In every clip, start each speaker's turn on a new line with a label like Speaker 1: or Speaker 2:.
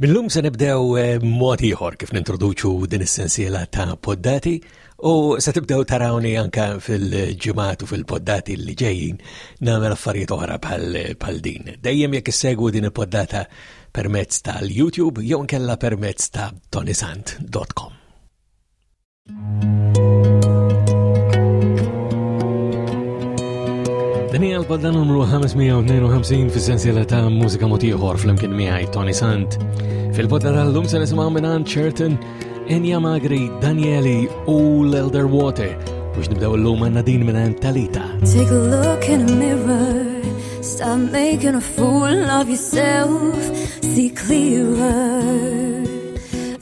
Speaker 1: Millum se nibdew eh, mod ieħor kif nintroduċu din is-sensiela ta' poddati u se tibdew tarawni anka fil-ġimgħat u fil-poddati li ġejjin nagħmel affarijiet oħra bħal din. Dejjem jekk issegwu din il-poddata permezz tal-YouTube jew nkella permezz ta' tonisant.com. Daniel Padda numru 552 fis-sensiela ta' mużika motiħor fl-imkien miħaj Tony Sant. Fil-podda tal-lum se nisimgħu minn Cherton, Enya Magri, Danieli u l-Elder Water biex nibdew l-lum għanna din minn Talita.
Speaker 2: Take a look in a mirror, stop making a fool of yourself, see clearer.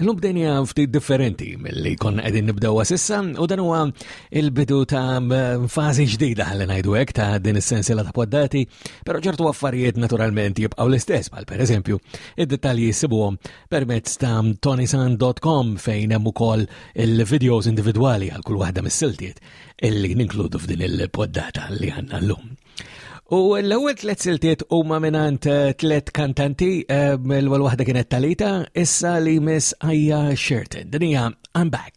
Speaker 1: Illum bdejnija ftit differenti mill-li konna qegħdin nibdewha sissa u dan huwa il-bidu ta' fażi ġdida ħalli ngħidu hekk ta' din is-sensiela ta' poddati, però ċertu affarijiet naturalment jibqgħu l-istess bħal pereżempju id-dettalji jsibuhom permezz ta' tonisan.com fejn hemm ukoll il-videos individwali għal kull waħda mis-siltiet illi ninkludu f'din il-poddata li għandna llum. U l-ewwel tliet siltiet huma mingħand eh, tliet kantanti eh, l-ewwel waħda kienet Talita, issa li miss Ajja Shirton. Din hija I'm back.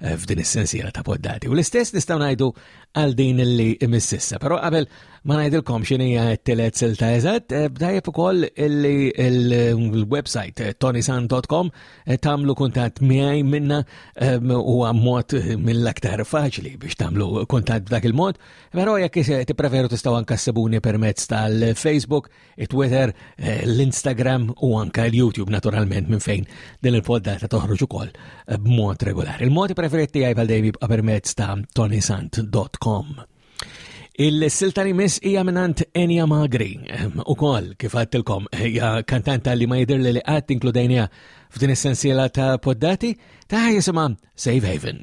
Speaker 1: eh, f'din is-sensiela ta' poddati. U l-istess nistgħu ngħidu għal din li imississa, però qabel ma ngħidilkom x'inhija t-telet silta eżatt, eh, bdajjeb ukoll illi l-website eh, tonisan.com tagħmlu kuntatt miegħi minna u mod mill-aktar faċli biex tagħmlu kuntatt b'dak il-mod, però jekk tippreferu tistgħu ankassibuni permezz tal-Facebook it-Twitter, eh, l-Instagram u anka l-YouTube naturalment minn fejn din il-poddata toħroġ ukoll eh, b'mod regular. Il-modi preferiti għaj bħal dejjem jibqa' permezz ta' tonisant.com. Il-siltani mis hija minant Enja Magri, eh, u kol kif għattilkom, hija kantanta li ma jidir li għat inkludejnija f'din essenzjela ta' poddati ta' jisima Save Haven.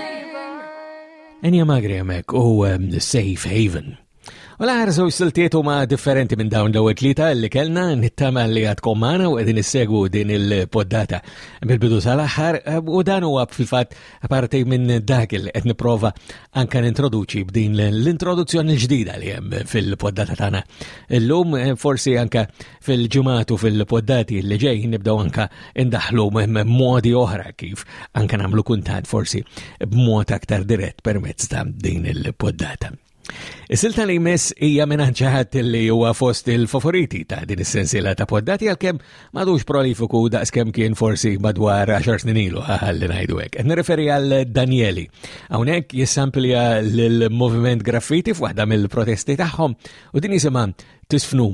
Speaker 1: Enya Magri għamek u um, Safe Haven. U laħar żewġ siltiet huma differenti minn dawn l-ewwel tlieta li kellna nittama li għadkom magħna u qegħdin issegwu din il-poddata mill-bidu sal-aħħar u dan huwa fil-fatt parti minn dak il qed nipprova anke nintroduċi b'din l-introduzzjoni ġdida li hemm fil-poddata tagħna. Illum forsi anke Fil-ġimgħat u fil-poddati li ġejjin nibdew anka indaħlu modi oħra kif anka nagħmlu kuntat forsi b'mod aktar dirett permezz ta' din il-poddata. Is-silta li jmiss hija minn ħadd li huwa fost il-favoriti ta' din is-sensiela ta' poddati għalkemm m'għadux prolifiku daqskemm kien forsi madwar 10 snin ilu ħalli ngħidu hekk. Qed nirreferi għal Danieli. Hawnhekk jissamplja lill-moviment graffiti f'waħda mill-protesti tagħhom u din jisimha tisfnu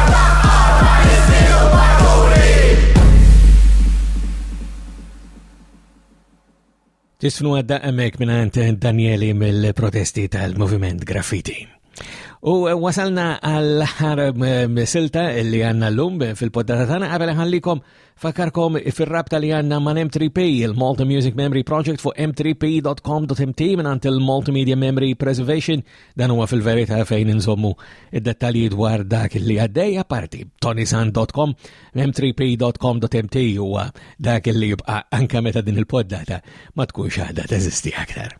Speaker 3: Tisnu għadda għamek minnant Danieli mill-protesti tal-moviment graffiti. U eh, wasalna għal-ħar eh, silta li għanna l-lum fil-poddata tana għabel ħallikom Fakarkom fir-rabta li għanna man M3P, il-Malta Music Memory Project fuq m3p.com.mt minnant il-Multimedia Memory Preservation, dan huwa fil-verita fejn insommu id-dettalji dwar dak li għaddej parti tonisan.com, m3p.com.mt huwa dak li jibqa' anka meta din il-poddata ma tkunx għadha teżisti aktar.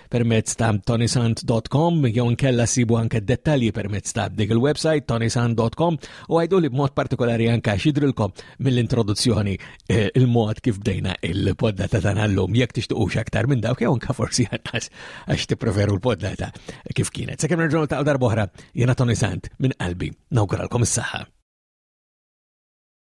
Speaker 3: permezz ta' tonisant dot com jew nkella sibu anke dettalji permezz ta' dik il-website tonisant dot com u għajdu li b'mod partikolari anke xidrilkom mill-introduzzjoni eh, il-mod kif bdejna il-poddata ta' nallum jekk tixtuqux aktar minn dawk jew anke forsi għanqas għax tippreferu l-poddata kif kienet. Sakemm nerġgħu ta' darbohra jiena Tony Sant minn qalbi nawguralkom is-saħħa.